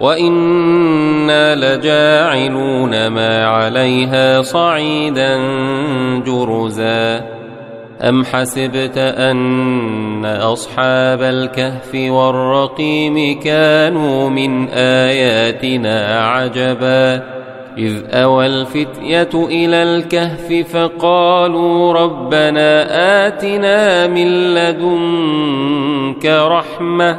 وأنا لجاعلون ما عليها صعيدا جرزا ام حسبت ان اصحاب الكهف والرقيم كانوا من اياتنا عجبا اذ اوى الفتيه إلى الكهف فقالوا ربنا اتنا من لدنك رحمه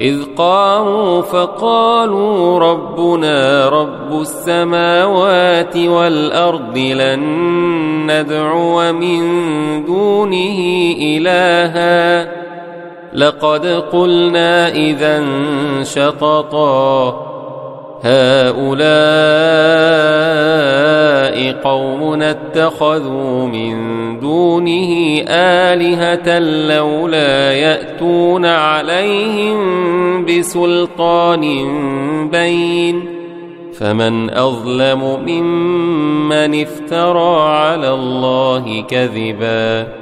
إذ قاموا فقالوا ربنا رب السماوات والأرض لن ندعو من دونه إلها. لقد قلنا إذا شططا. هؤلاء قومنا اتخذوا من دونه آلهة لولا يأتون عليهم بسلطان بين فمن أظلم ممن افترى على الله كذباً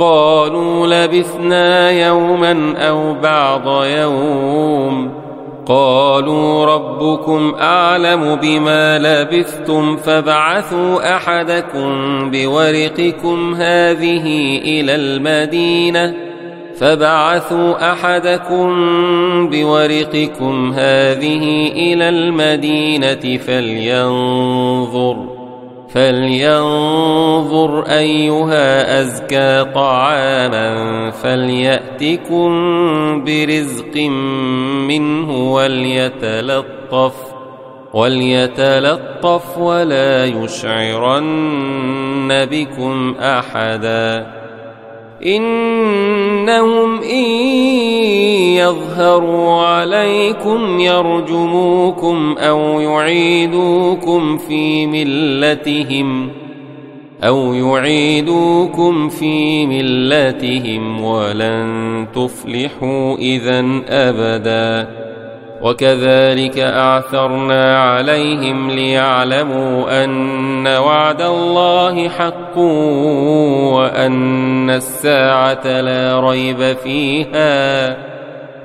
قالوا لبثنا يوما أو بعض يوم قالوا ربكم أعلم بما لبثتم فابعثوا أحدكم بورقكم هذه إلى المدينة فبعثوا أحدكم بورقكم هذه إلى المدينة فلينظر فلينظر أيها أزكى طعاما فليأتكم برزق منه وليتلطف وليتلطف ولا يشعرن بكم أحدا إنهم إن يظهروا عليكم يرجموكم أو يعيدوكم في ملتهم أو يعيدوكم في ملتهم ولن تفلحوا إذا أبدا وكذلك أعثرنا عليهم ليعلموا أن وعد الله حق وأن الساعة لا ريب فيها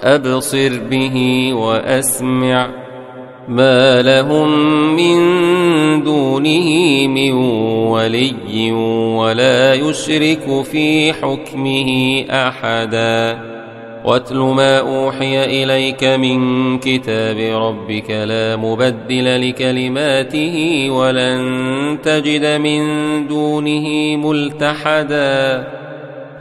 أبصر به وأسمع ما لهم من دونه من ولي ولا يشرك في حكمه أحدا. واتل ما أوحي إليك من كتاب ربك لا مبدل لكلماته ولن تجد من دونه ملتحداً.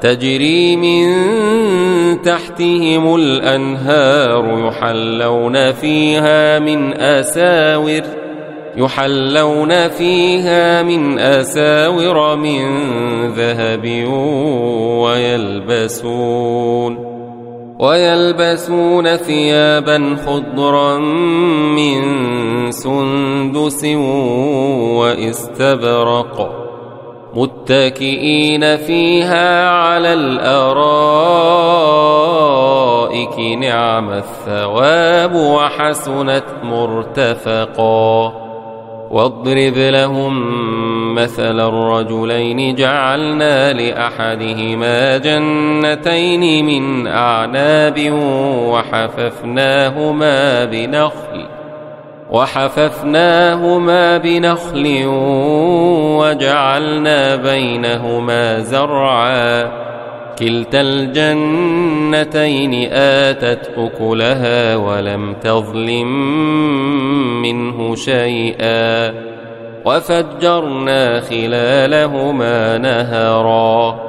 تجري من تحتهم الأنهار يحلون فيها من أساور يحلون فيها من أساور من ذهب ويلبسون ويلبسون ثيابا خضرا من سندس وإستبرق. متكئين فيها على الأرائك نعم الثواب وحسنت مرتفقا. واضرب لهم مثل الرجلين جعلنا لأحدهما جنتين من أعناب وحففناهما بنخل. وحففناهما بنخل وجعلنا بينهما زرعا. كلتا الجنتين آتت أكلها ولم تظلم منه شيئا. وفجرنا خلالهما نهرا.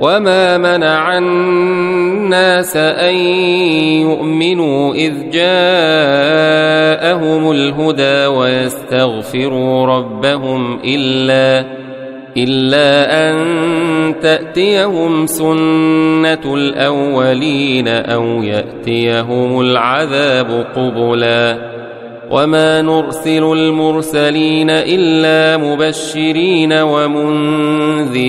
وما منع الناس ان يؤمنوا اذ جاءهم الهدى ويستغفروا ربهم الا الا ان تاتيهم سنه الاولين أو ياتيهم العذاب قبلا وما نرسل المرسلين الا مبشرين ومنذرين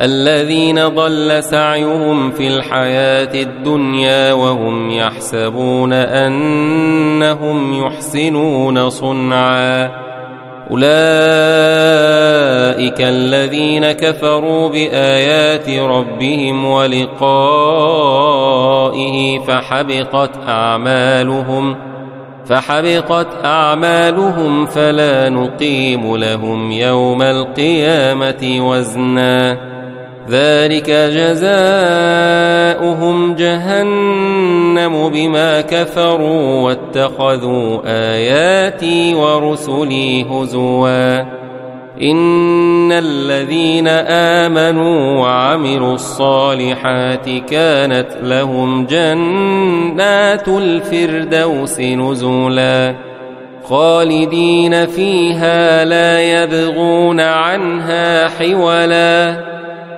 الذين ضل سعيهم في الحياة الدنيا وهم يحسبون أنهم يحسنون صنعا. أولئك الذين كفروا بآيات ربهم ولقائه فحبطت أعمالهم فحبطت أعمالهم فلا نقيم لهم يوم القيامة وزناً. ذلك جزاؤهم جهنم بما كفروا واتخذوا آياتي ورسلي هزوا. إن الذين آمنوا وعملوا الصالحات كانت لهم جنات الفردوس نزلا خالدين فيها لا يبغون عنها حولا.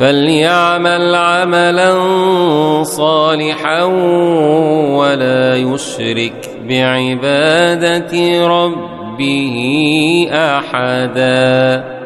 فليعمل عملا صالحا ولا يشرك بعبادة ربه أحداً.